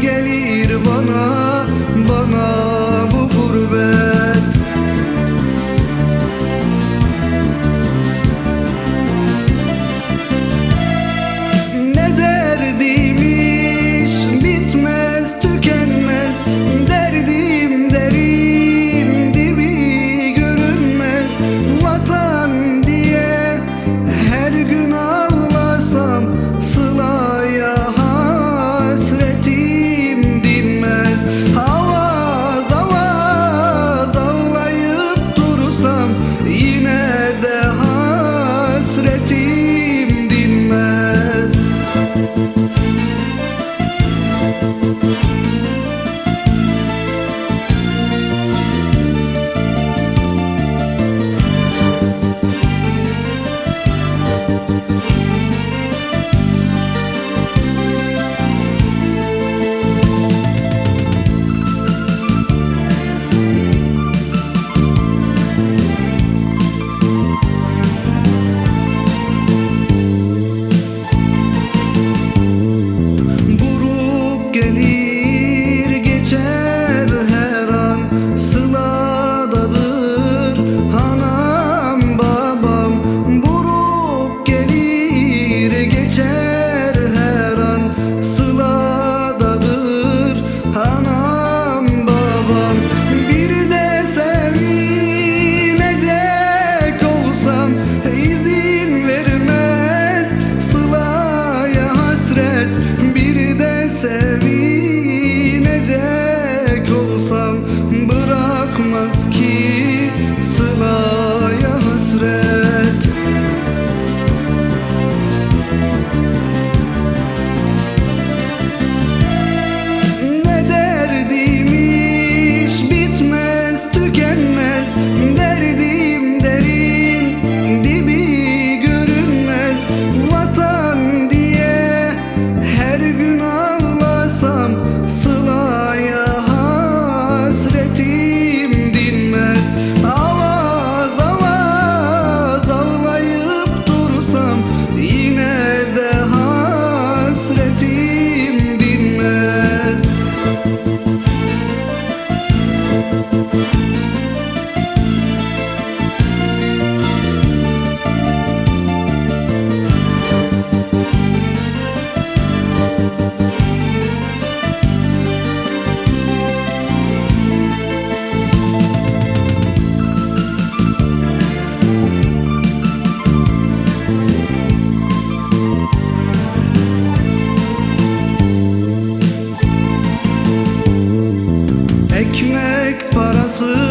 gelir Ekmek parası